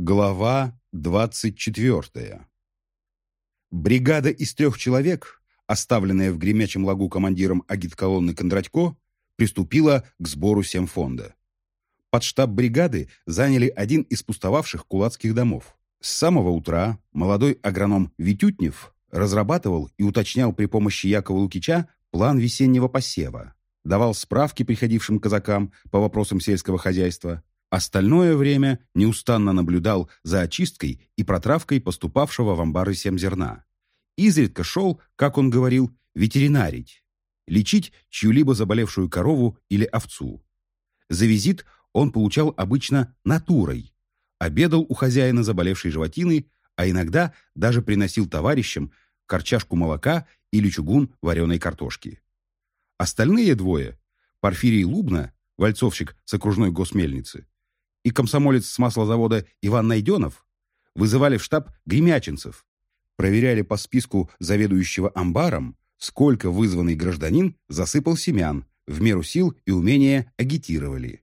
Глава 24. Бригада из трех человек, оставленная в гремячем лагу командиром агитколонны Кондратько, приступила к сбору семфонда. Под штаб бригады заняли один из пустовавших кулацких домов. С самого утра молодой агроном Витютнев разрабатывал и уточнял при помощи Якова Лукича план весеннего посева, давал справки приходившим казакам по вопросам сельского хозяйства, Остальное время неустанно наблюдал за очисткой и протравкой поступавшего в амбары семзерна. Изредка шел, как он говорил, ветеринарить, лечить чью-либо заболевшую корову или овцу. За визит он получал обычно натурой, обедал у хозяина заболевшей животины, а иногда даже приносил товарищам корчашку молока или чугун вареной картошки. Остальные двое, Порфирий Лубна, вальцовщик с окружной госмельницы, и комсомолец с маслозавода Иван Найденов вызывали в штаб гремячинцев, проверяли по списку заведующего амбаром, сколько вызванный гражданин засыпал семян, в меру сил и умения агитировали.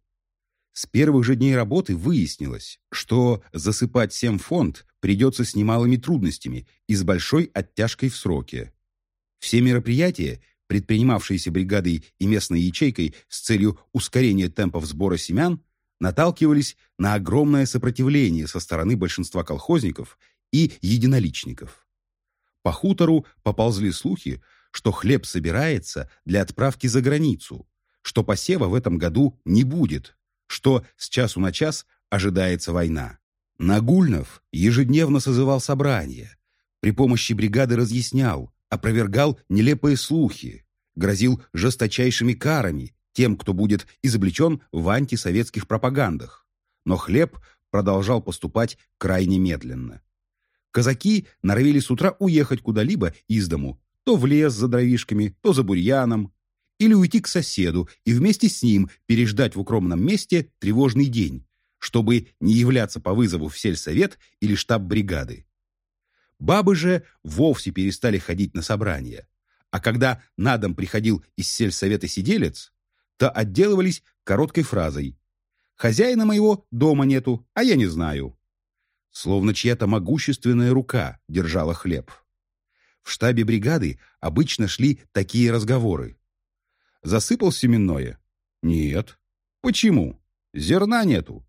С первых же дней работы выяснилось, что засыпать семфонд придется с немалыми трудностями и с большой оттяжкой в сроке. Все мероприятия, предпринимавшиеся бригадой и местной ячейкой с целью ускорения темпов сбора семян, наталкивались на огромное сопротивление со стороны большинства колхозников и единоличников. По хутору поползли слухи, что хлеб собирается для отправки за границу, что посева в этом году не будет, что с часу на час ожидается война. Нагульнов ежедневно созывал собрания, при помощи бригады разъяснял, опровергал нелепые слухи, грозил жесточайшими карами тем, кто будет изобличен в антисоветских пропагандах. Но хлеб продолжал поступать крайне медленно. Казаки норовили с утра уехать куда-либо из дому, то в лес за дровишками, то за бурьяном, или уйти к соседу и вместе с ним переждать в укромном месте тревожный день, чтобы не являться по вызову в сельсовет или штаб бригады. Бабы же вовсе перестали ходить на собрания, а когда на дом приходил из сельсовета сиделец, то отделывались короткой фразой «Хозяина моего дома нету, а я не знаю». Словно чья-то могущественная рука держала хлеб. В штабе бригады обычно шли такие разговоры. Засыпал семенное? Нет. Почему? Зерна нету.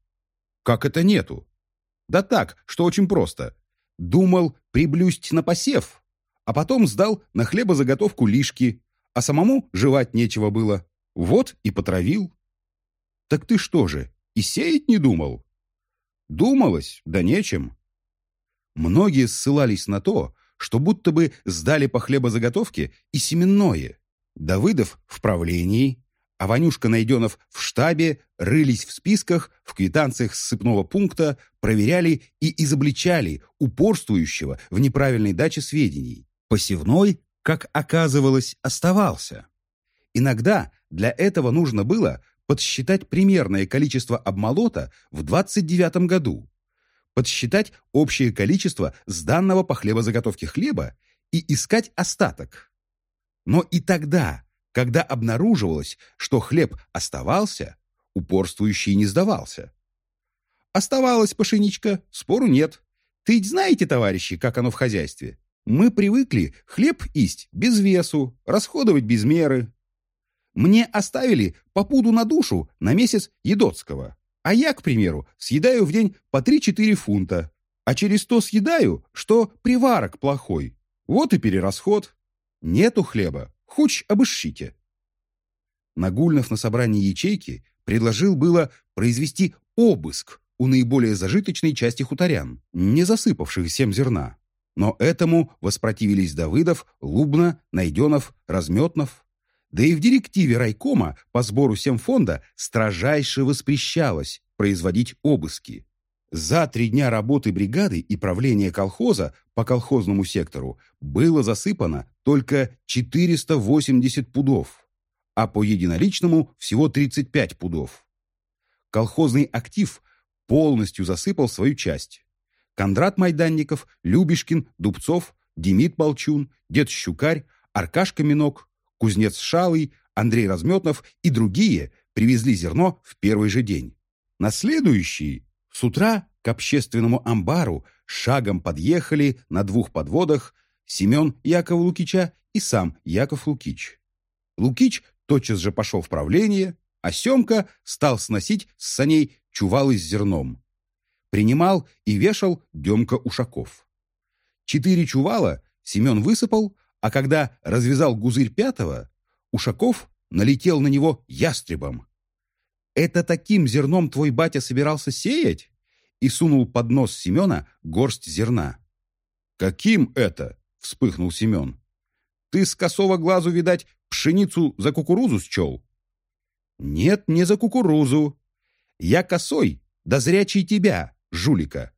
Как это нету? Да так, что очень просто. Думал приблюсть на посев, а потом сдал на хлебозаготовку лишки, а самому жевать нечего было. Вот и потравил. Так ты что же, и сеять не думал? Думалось, да нечем. Многие ссылались на то, что будто бы сдали по хлебозаготовке и семенное. Давыдов в правлении, а Ванюшка Найденов в штабе рылись в списках, в квитанциях ссыпного пункта, проверяли и изобличали упорствующего в неправильной даче сведений. Посевной, как оказывалось, оставался. Иногда для этого нужно было подсчитать примерное количество обмолота в 29 году, подсчитать общее количество сданного по хлебозаготовке хлеба и искать остаток. Но и тогда, когда обнаруживалось, что хлеб оставался, упорствующий не сдавался. Оставалась пшеничка, спору нет. Ты ведь знаете, товарищи, как оно в хозяйстве? Мы привыкли хлеб есть без весу, расходовать без меры, мне оставили по пуду на душу на месяц едотского. А я, к примеру, съедаю в день по 3-4 фунта. А через то съедаю, что приварок плохой. Вот и перерасход. Нету хлеба. Хуч обыщите. Нагульнов на собрании ячейки предложил было произвести обыск у наиболее зажиточной части хуторян, не засыпавших семь зерна. Но этому воспротивились Давыдов, Лубна, Найденов, Разметнов. Да и в директиве райкома по сбору семфонда строжайше воспрещалось производить обыски. За три дня работы бригады и правления колхоза по колхозному сектору было засыпано только 480 пудов, а по единоличному всего 35 пудов. Колхозный актив полностью засыпал свою часть. Кондрат Майданников, Любешкин, Дубцов, Демид Балчун, Дед Щукарь, Аркашка Минок, Кузнец Шалый, Андрей Разметнов и другие привезли зерно в первый же день. На следующий, с утра, к общественному амбару шагом подъехали на двух подводах Семен Якова Лукича и сам Яков Лукич. Лукич тотчас же пошел в правление, а Семка стал сносить с саней чувалы с зерном. Принимал и вешал Демка Ушаков. Четыре чувала Семен высыпал, а когда развязал гузырь пятого, Ушаков налетел на него ястребом. «Это таким зерном твой батя собирался сеять?» и сунул под нос Семена горсть зерна. «Каким это?» — вспыхнул Семен. «Ты с косого глазу, видать, пшеницу за кукурузу счел?» «Нет, не за кукурузу. Я косой, да зрячий тебя, жулика.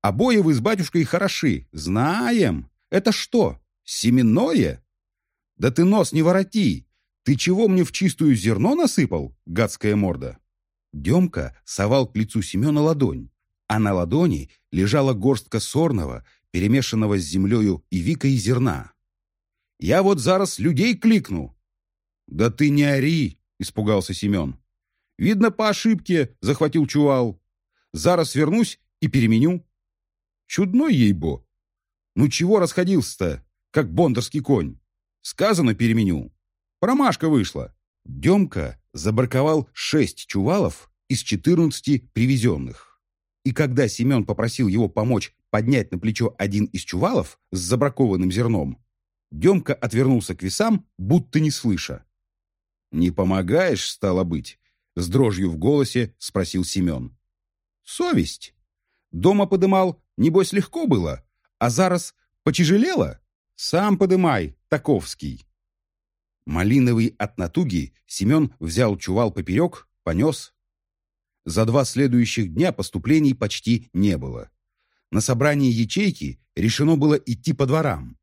Обои вы с батюшкой хороши, знаем. Это что, семенное? Да ты нос не вороти. Ты чего мне в чистую зерно насыпал, гадская морда?» Демка совал к лицу Семена ладонь, а на ладони лежала горстка сорного, перемешанного с землею и викой зерна. «Я вот зараз людей кликну!» «Да ты не ори!» — испугался Семен. «Видно, по ошибке захватил чувал. Зараз вернусь и переменю». «Чудной ей-бо! Ну чего расходился-то, как бондарский конь? Сказано переменю. Промашка вышла». Демка забарковал шесть чувалов из четырнадцати привезенных. И когда Семен попросил его помочь поднять на плечо один из чувалов с забракованным зерном, Демка отвернулся к весам, будто не слыша. «Не помогаешь, стало быть?» — с дрожью в голосе спросил Семен. «Совесть. Дома подымал, небось, легко было, а зараз потяжелело? Сам подымай, Таковский». Малиновый от натуги Семен взял чувал поперек, понес. За два следующих дня поступлений почти не было. На собрании ячейки решено было идти по дворам.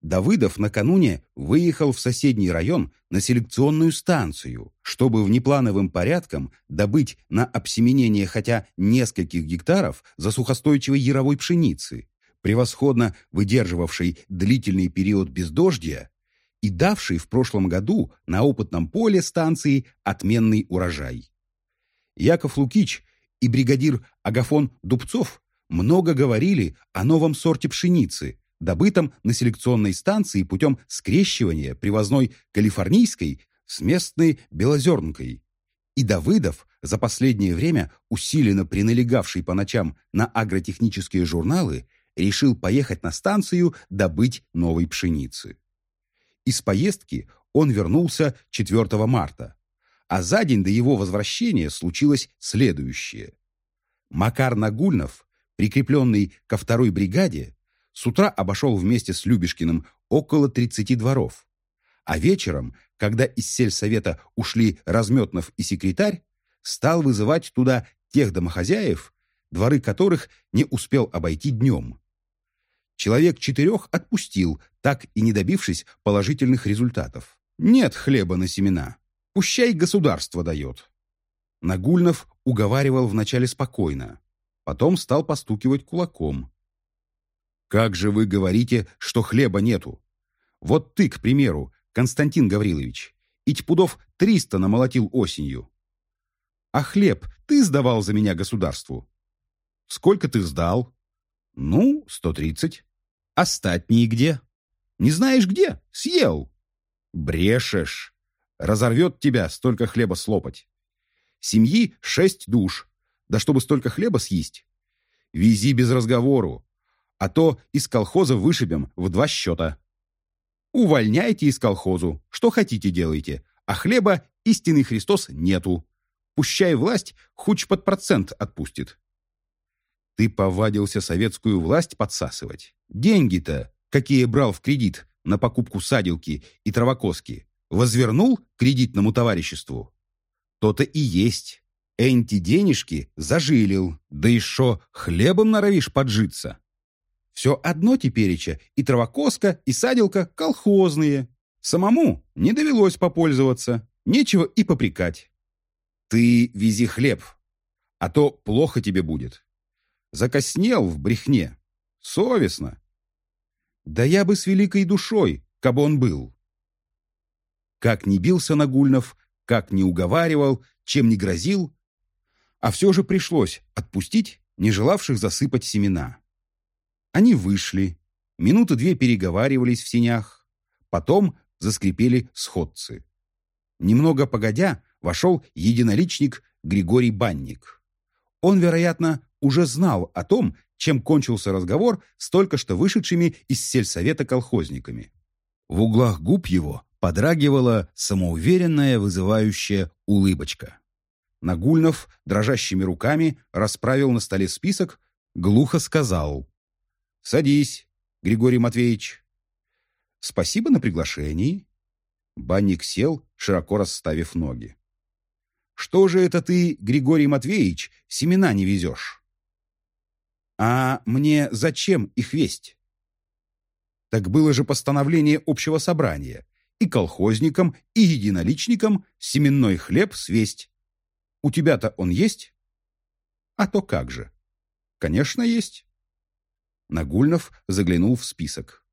Давыдов накануне выехал в соседний район на селекционную станцию, чтобы внеплановым порядком добыть на обсеменение хотя нескольких гектаров засухостойчивой яровой пшеницы, превосходно выдерживавшей длительный период бездождия и давший в прошлом году на опытном поле станции отменный урожай. Яков Лукич и бригадир Агафон Дубцов много говорили о новом сорте пшеницы, добытом на селекционной станции путем скрещивания привозной калифорнийской с местной белозернкой. И Давыдов, за последнее время усиленно приналегавший по ночам на агротехнические журналы, решил поехать на станцию добыть новой пшеницы. Из поездки он вернулся 4 марта, а за день до его возвращения случилось следующее. Макар Нагульнов, прикрепленный ко второй бригаде, с утра обошел вместе с Любешкиным около 30 дворов, а вечером, когда из сельсовета ушли Разметнов и секретарь, стал вызывать туда тех домохозяев, дворы которых не успел обойти днем. Человек четырех отпустил, так и не добившись положительных результатов. Нет хлеба на семена. Пущай государство дает. Нагульнов уговаривал вначале спокойно. Потом стал постукивать кулаком. «Как же вы говорите, что хлеба нету? Вот ты, к примеру, Константин Гаврилович, ить пудов триста намолотил осенью. А хлеб ты сдавал за меня государству? Сколько ты сдал? Ну, сто тридцать. Остатние где? Не знаешь где? Съел. Брешешь. Разорвет тебя столько хлеба слопать. Семьи шесть душ. Да чтобы столько хлеба съесть. Вези без разговору. А то из колхоза вышибем в два счета. Увольняйте из колхозу. Что хотите делайте. А хлеба истинный Христос нету. Пущай власть хоть под процент отпустит. Ты повадился советскую власть подсасывать. Деньги-то, какие брал в кредит на покупку садилки и травокоски, возвернул кредитному товариществу? То-то и есть. Энти денежки зажилил, да и шо хлебом норовишь поджиться. Все одно тепереча, и травокоска, и садилка колхозные. Самому не довелось попользоваться, нечего и попрекать. Ты вези хлеб, а то плохо тебе будет. Закоснел в брехне. Совестно. Да я бы с великой душой, кабы он был. Как не бился Нагульнов, как не уговаривал, чем не грозил, а все же пришлось отпустить не желавших засыпать семена. Они вышли, минуты две переговаривались в сенях, потом заскрипели сходцы. Немного погодя, вошел единоличник Григорий Банник. Он, вероятно, уже знал о том, чем кончился разговор с только что вышедшими из сельсовета колхозниками. В углах губ его подрагивала самоуверенная вызывающая улыбочка. Нагульнов дрожащими руками расправил на столе список, глухо сказал «Садись, Григорий Матвеевич». «Спасибо на приглашении». Банник сел, широко расставив ноги. «Что же это ты, Григорий Матвеевич, семена не везешь?» «А мне зачем их весть?» Так было же постановление общего собрания. И колхозникам, и единоличникам семенной хлеб свесть. У тебя-то он есть? А то как же? Конечно, есть. Нагульнов заглянул в список.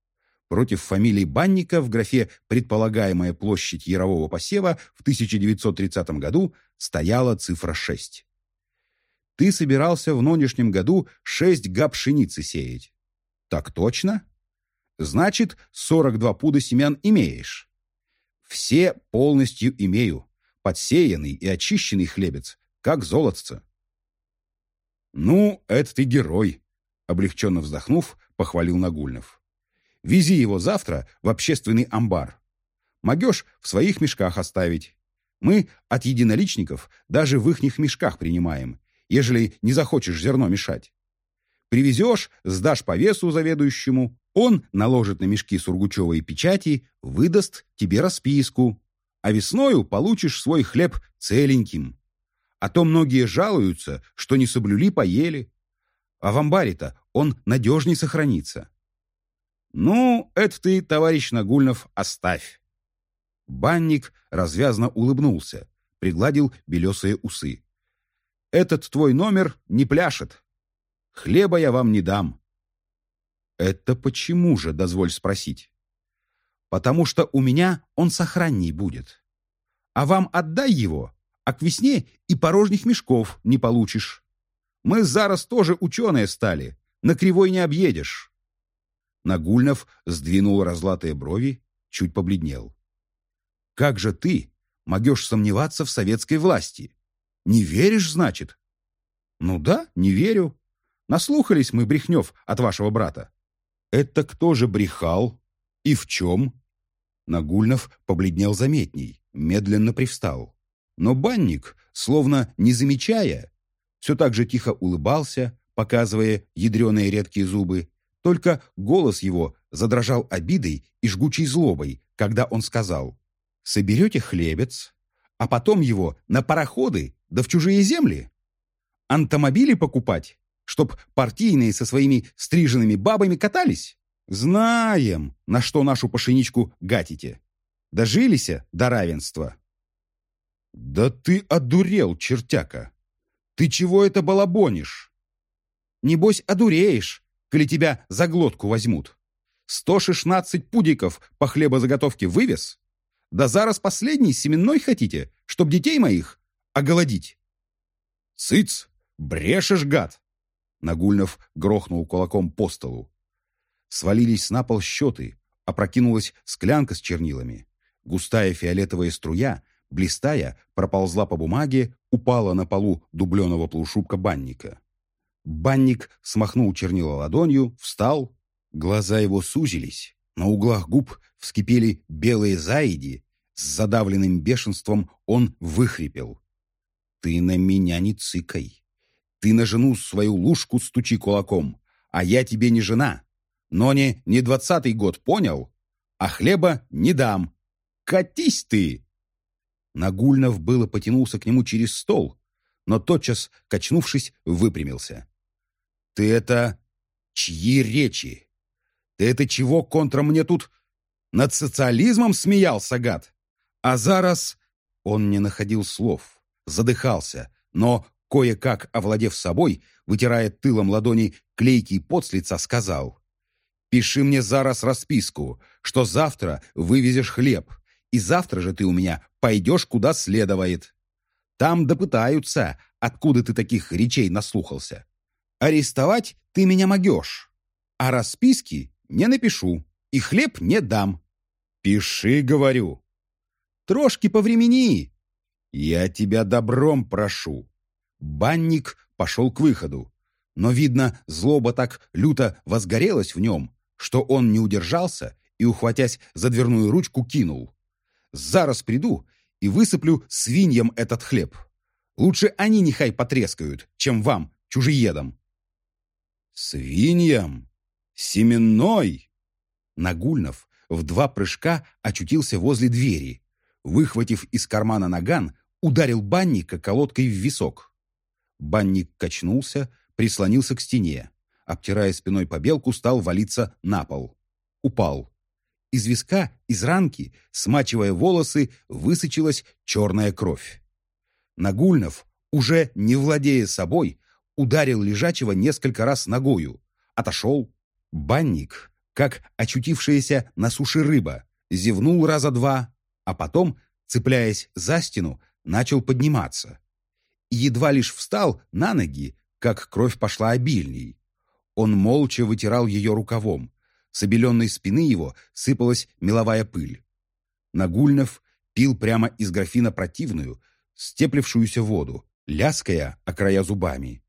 Против фамилии Банника в графе «Предполагаемая площадь ярового посева» в 1930 году стояла цифра 6. Ты собирался в нынешнем году 6 га пшеницы сеять. Так точно? Значит, 42 пуда семян имеешь. Все полностью имею. Подсеянный и очищенный хлебец, как золотце. Ну, это ты герой, облегченно вздохнув, похвалил Нагульнов. Вези его завтра в общественный амбар. Могешь в своих мешках оставить. Мы от единоличников даже в ихних мешках принимаем, ежели не захочешь зерно мешать. Привезешь, сдашь по весу заведующему, он наложит на мешки сургучевые печати, выдаст тебе расписку, а весною получишь свой хлеб целеньким. А то многие жалуются, что не соблюли, поели. А в амбаре-то он надежней сохранится. Ну, это ты, товарищ Нагульнов, оставь. Банник развязно улыбнулся, пригладил белесые усы. Этот твой номер не пляшет. Хлеба я вам не дам. «Это почему же, дозволь спросить?» «Потому что у меня он сохранней будет. А вам отдай его, а к весне и порожних мешков не получишь. Мы зараз тоже ученые стали, на кривой не объедешь». Нагульнов сдвинул разлатые брови, чуть побледнел. «Как же ты могешь сомневаться в советской власти? Не веришь, значит?» «Ну да, не верю. Наслухались мы, Брехнев, от вашего брата. Это кто же брехал? И в чем? Нагульнов побледнел заметней, медленно привстал. Но банник, словно не замечая, все так же тихо улыбался, показывая ядреные редкие зубы, только голос его задрожал обидой и жгучей злобой, когда он сказал «Соберете хлебец, а потом его на пароходы да в чужие земли? Антомобили покупать? чтоб партийные со своими стриженными бабами катались? Знаем, на что нашу пашеничку гатите. Дожилися до равенства. Да ты одурел, чертяка. Ты чего это балабонишь? Небось, одуреешь, коли тебя за глотку возьмут. Сто шестнадцать пудиков по хлебозаготовке вывез? Да зараз последний семенной хотите, чтоб детей моих оголодить? Цыц, брешешь, гад! Нагульнов грохнул кулаком по столу. Свалились на пол счеты, опрокинулась склянка с чернилами. Густая фиолетовая струя, блистая, проползла по бумаге, упала на полу дубленого полушубка банника. Банник смахнул чернила ладонью, встал. Глаза его сузились. На углах губ вскипели белые заиди. С задавленным бешенством он выхрипел. «Ты на меня не цыкай. Ты на жену свою лужку стучи кулаком, а я тебе не жена. Но не, не двадцатый год, понял? А хлеба не дам. Катись ты!» Нагульнов было потянулся к нему через стол, но тотчас, качнувшись, выпрямился. «Ты это... чьи речи? Ты это чего контра мне тут над социализмом смеялся, гад? А зараз...» Он не находил слов, задыхался, но Кое-как овладев собой, вытирая тылом ладони клейкий пот с лица, сказал. «Пиши мне зараз расписку, что завтра вывезешь хлеб, и завтра же ты у меня пойдешь куда следует. Там допытаются, откуда ты таких речей наслухался. Арестовать ты меня могешь, а расписки не напишу и хлеб не дам. Пиши, говорю. Трошки повремени. Я тебя добром прошу. Банник пошел к выходу, но, видно, злоба так люто возгорелась в нем, что он не удержался и, ухватясь за дверную ручку, кинул. «Зараз приду и высыплю свиньям этот хлеб. Лучше они нехай потрескают, чем вам, чужеедам». «Свиньям? Семенной?» Нагульнов в два прыжка очутился возле двери. Выхватив из кармана наган, ударил банника колодкой в висок. Банник качнулся, прислонился к стене. Обтирая спиной побелку, стал валиться на пол. Упал. Из виска, из ранки, смачивая волосы, высочилась черная кровь. Нагульнов, уже не владея собой, ударил лежачего несколько раз ногою. Отошел. Банник, как очутившаяся на суше рыба, зевнул раза два, а потом, цепляясь за стену, начал подниматься. едва лишь встал на ноги, как кровь пошла обильней. Он молча вытирал ее рукавом. С обеленной спины его сыпалась меловая пыль. Нагульнов пил прямо из графина противную, степлившуюся воду, ляская о края зубами.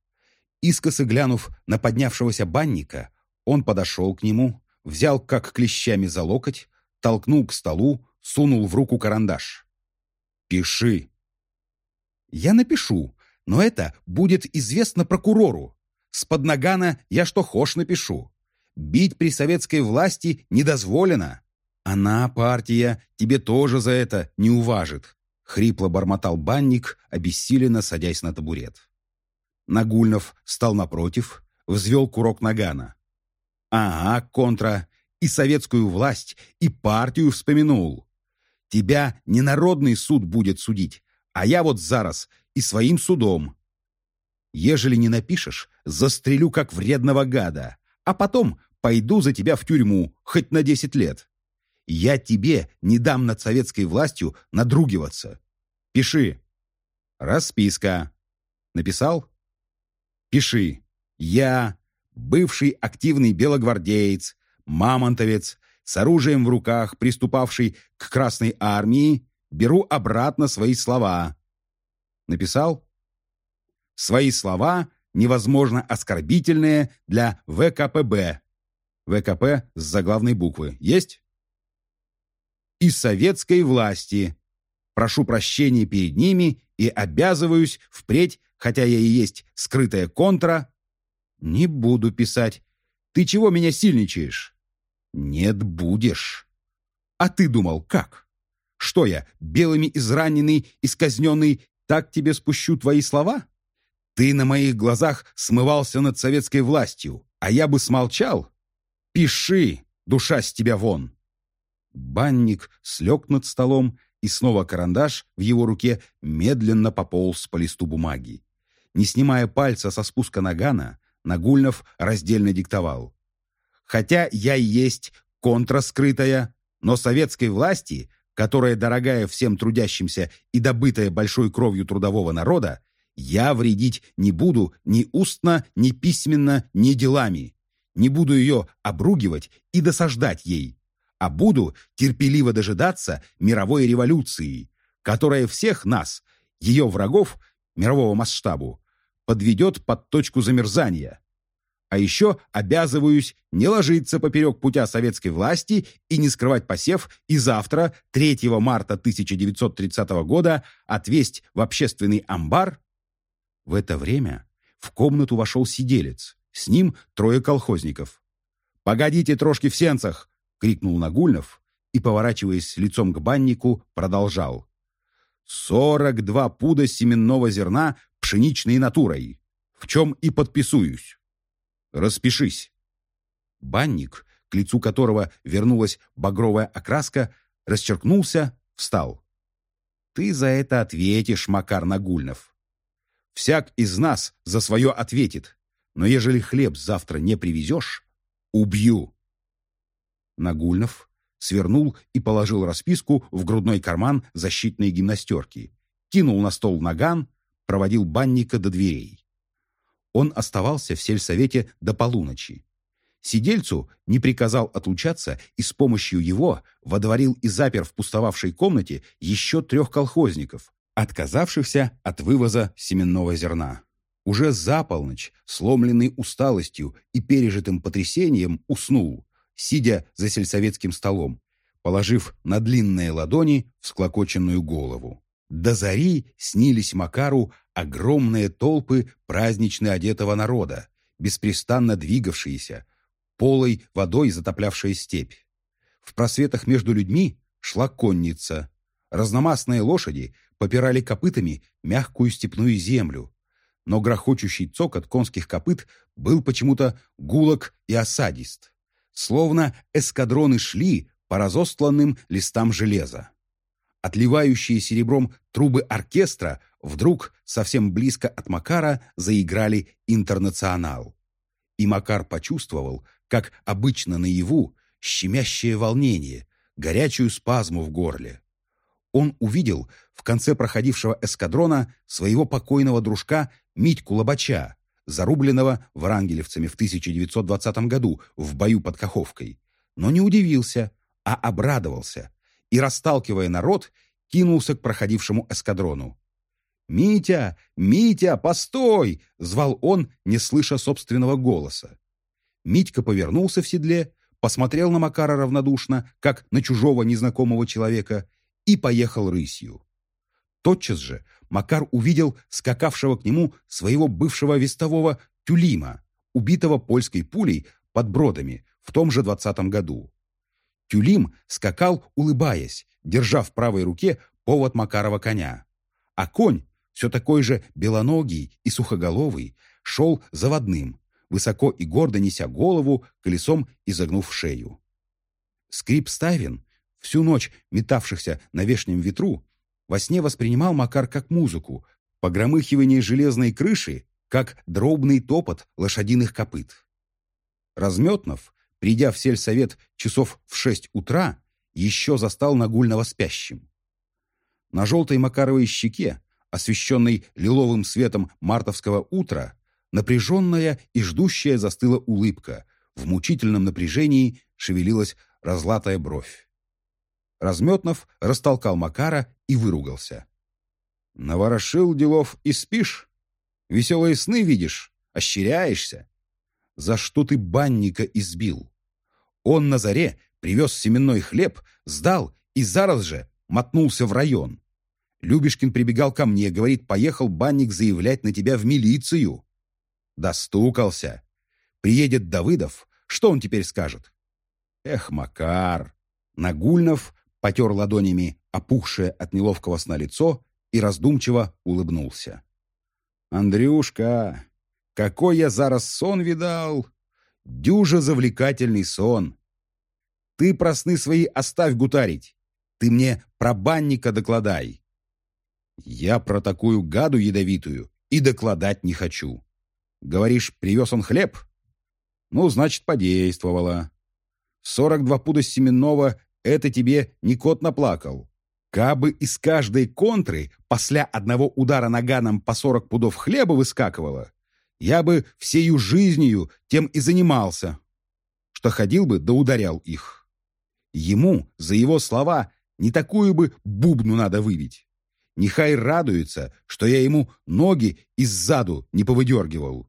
Искоса глянув на поднявшегося банника, он подошел к нему, взял как клещами за локоть, толкнул к столу, сунул в руку карандаш. «Пиши». «Я напишу, но это будет известно прокурору. С под нагана я что хошь напишу. Бить при советской власти не дозволено. Она, партия, тебе тоже за это не уважит», — хрипло бормотал банник, обессиленно садясь на табурет. Нагульнов стал напротив, взвел курок нагана. «Ага, контра, и советскую власть, и партию вспомянул. Тебя не народный суд будет судить, а я вот зараз и своим судом. Ежели не напишешь, застрелю как вредного гада, а потом пойду за тебя в тюрьму, хоть на десять лет. Я тебе не дам над советской властью надругиваться. Пиши. Расписка. Написал? Пиши. Я, бывший активный белогвардеец, мамонтовец, с оружием в руках, приступавший к Красной Армии, беру обратно свои слова. Написал? Свои слова невозможно оскорбительные для ВКПБ. ВКП с заглавной буквы. Есть? И советской власти. Прошу прощения перед ними и обязываюсь впредь, хотя я и есть скрытая контра. Не буду писать. Ты чего меня сильничаешь? Нет, будешь. А ты думал, как? Что я, белыми израненный, исказненный, так тебе спущу твои слова? Ты на моих глазах смывался над советской властью, а я бы смолчал? Пиши, душа с тебя вон!» Банник слег над столом, и снова карандаш в его руке медленно пополз по листу бумаги. Не снимая пальца со спуска нагана, Нагульнов раздельно диктовал. «Хотя я и есть контраскрытая, но советской власти которая дорогая всем трудящимся и добытая большой кровью трудового народа, я вредить не буду ни устно, ни письменно, ни делами. Не буду ее обругивать и досаждать ей, а буду терпеливо дожидаться мировой революции, которая всех нас, ее врагов мирового масштабу, подведет под точку замерзания. А еще обязываюсь не ложиться поперек путя советской власти и не скрывать посев, и завтра, 3 марта 1930 года, отвесть в общественный амбар. В это время в комнату вошел сиделец, с ним трое колхозников. «Погодите, трошки в сенцах!» — крикнул Нагульнов и, поворачиваясь лицом к баннику, продолжал. «Сорок два пуда семенного зерна пшеничной натурой, в чем и подписуюсь». Распишись!» Банник, к лицу которого вернулась багровая окраска, расчеркнулся, встал. «Ты за это ответишь, Макар Нагульнов. Всяк из нас за свое ответит, но ежели хлеб завтра не привезешь, убью!» Нагульнов свернул и положил расписку в грудной карман защитной гимнастерки, кинул на стол наган, проводил банника до дверей. Он оставался в сельсовете до полуночи. Сидельцу не приказал отлучаться и с помощью его водворил и запер в пустовавшей комнате еще трех колхозников, отказавшихся от вывоза семенного зерна. Уже за полночь, сломленный усталостью и пережитым потрясением, уснул, сидя за сельсоветским столом, положив на длинные ладони всклокоченную голову. До зари снились Макару огромные толпы празднично одетого народа, беспрестанно двигавшиеся, полой водой затоплявшая степь. В просветах между людьми шла конница. Разномастные лошади попирали копытами мягкую степную землю, но грохочущий цокот конских копыт был почему-то гулок и осадист, словно эскадроны шли по разостланным листам железа. Отливающие серебром трубы оркестра вдруг совсем близко от Макара заиграли «Интернационал». И Макар почувствовал, как обычно наяву, щемящее волнение, горячую спазму в горле. Он увидел в конце проходившего эскадрона своего покойного дружка Митьку Лобача, зарубленного врангелевцами в 1920 году в бою под Каховкой, но не удивился, а обрадовался и, расталкивая народ, кинулся к проходившему эскадрону. «Митя! Митя, постой!» — звал он, не слыша собственного голоса. Митька повернулся в седле, посмотрел на Макара равнодушно, как на чужого незнакомого человека, и поехал рысью. Тотчас же Макар увидел скакавшего к нему своего бывшего вестового Тюлима, убитого польской пулей под Бродами в том же двадцатом году. Тюлим скакал, улыбаясь, держа в правой руке повод Макарова коня. А конь, все такой же белоногий и сухоголовый, шел заводным, высоко и гордо неся голову, колесом изогнув шею. Скрип ставен, всю ночь метавшихся на вешнем ветру, во сне воспринимал Макар как музыку, погромыхивание железной крыши, как дробный топот лошадиных копыт. Разметнов, придя в сельсовет часов в шесть утра, еще застал Нагульного спящим. На желтой Макаровой щеке, освещенной лиловым светом мартовского утра, напряженная и ждущая застыла улыбка, в мучительном напряжении шевелилась разлатая бровь. Разметнов растолкал Макара и выругался. «Наворошил делов и спишь? Веселые сны видишь? Ощеряешься? За что ты банника избил? Он на заре привез семенной хлеб, сдал и зараз же мотнулся в район. Любешкин прибегал ко мне, говорит, поехал банник заявлять на тебя в милицию. Достукался. Приедет Давыдов, что он теперь скажет? Эх, Макар! Нагульнов потер ладонями опухшее от неловкого сна лицо и раздумчиво улыбнулся. «Андрюшка, какой я зараз сон видал! Дюжа завлекательный сон! Ты про сны свои оставь гутарить, ты мне про банника докладай!» «Я про такую гаду ядовитую и докладать не хочу. Говоришь, привез он хлеб? Ну, значит, подействовало. Сорок два пуда семенного — это тебе не кот наплакал. Кабы из каждой контры после одного удара наганом по сорок пудов хлеба выскакивало, я бы всею жизнью тем и занимался, что ходил бы да ударял их. Ему за его слова не такую бы бубну надо выбить. Нехай радуется, что я ему ноги иззаду не повыдергивал.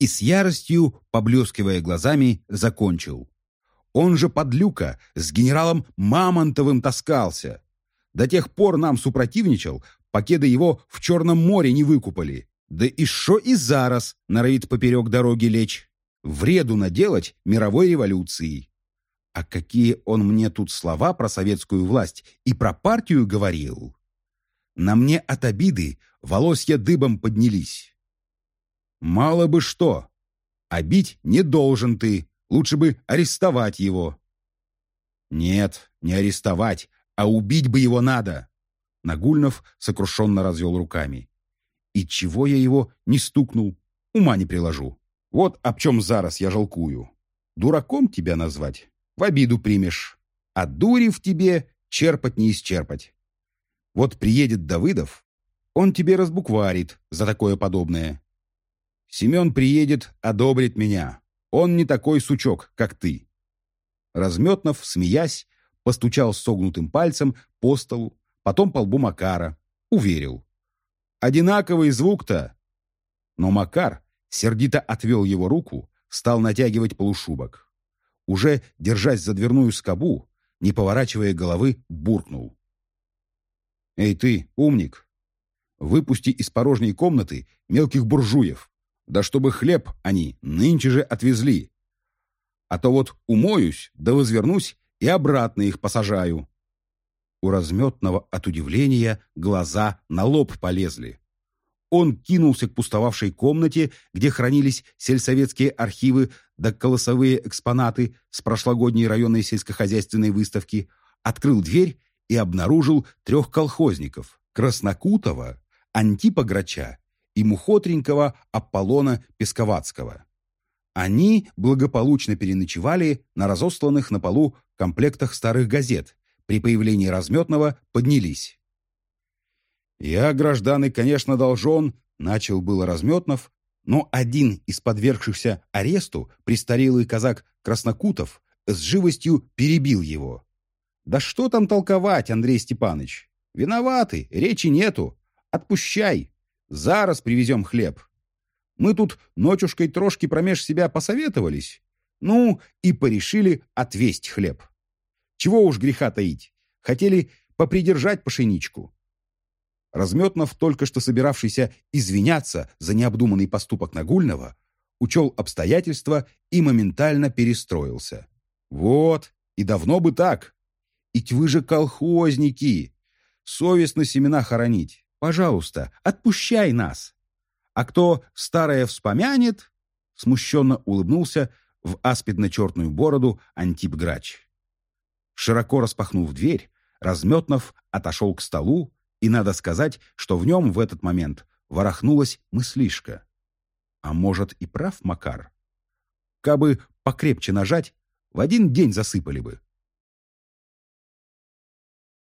И с яростью, поблескивая глазами, закончил. Он же подлюка с генералом Мамонтовым таскался. До тех пор нам супротивничал, покеда его в Черном море не выкупали. Да и шо и зараз норовит поперек дороги лечь. Вреду наделать мировой революции. А какие он мне тут слова про советскую власть и про партию говорил. На мне от обиды волосья дыбом поднялись. Мало бы что. А бить не должен ты. Лучше бы арестовать его. Нет, не арестовать, а убить бы его надо. Нагульнов сокрушенно развел руками. И чего я его не стукнул? Ума не приложу. Вот об чем зараз я жалкую. Дураком тебя назвать? В обиду примешь. А дури в тебе черпать не исчерпать. Вот приедет Давыдов, он тебе разбукварит за такое подобное. Семен приедет, одобрит меня. Он не такой сучок, как ты». Разметнов, смеясь, постучал согнутым пальцем по столу, потом по лбу Макара. Уверил. «Одинаковый звук-то!» Но Макар сердито отвел его руку, стал натягивать полушубок. Уже, держась за дверную скобу, не поворачивая головы, буркнул. «Эй ты, умник, выпусти из порожней комнаты мелких буржуев, да чтобы хлеб они нынче же отвезли. А то вот умоюсь, да возвернусь и обратно их посажаю». У разметного от удивления глаза на лоб полезли. Он кинулся к пустовавшей комнате, где хранились сельсоветские архивы да колосовые экспонаты с прошлогодней районной сельскохозяйственной выставки, открыл дверь и обнаружил трех колхозников – Краснокутова, Антипа Грача и мухотренького Аполлона Песковацкого. Они благополучно переночевали на разосланных на полу комплектах старых газет, при появлении разметного поднялись. «Я, гражданный, конечно, должен», — начал было Разметнов, но один из подвергшихся аресту, престарелый казак Краснокутов, с живостью перебил его. «Да что там толковать, Андрей Степанович? Виноваты, речи нету. Отпущай. Зараз привезем хлеб. Мы тут ночушкой трошки промеж себя посоветовались. Ну, и порешили отвесть хлеб. Чего уж греха таить. Хотели попридержать пшеничку. Разметнов, только что собиравшийся извиняться за необдуманный поступок Нагульного, учел обстоятельства и моментально перестроился. «Вот, и давно бы так. Ведь вы же колхозники. Совестно семена хоронить. Пожалуйста, отпущай нас. А кто старое вспомянет?» Смущенно улыбнулся в аспидно-черную бороду Антип Грач. Широко распахнув дверь, Разметнов отошел к столу, и надо сказать, что в нем в этот момент ворохнулась мыслишка. А может и прав Макар? Кабы покрепче нажать, в один день засыпали бы.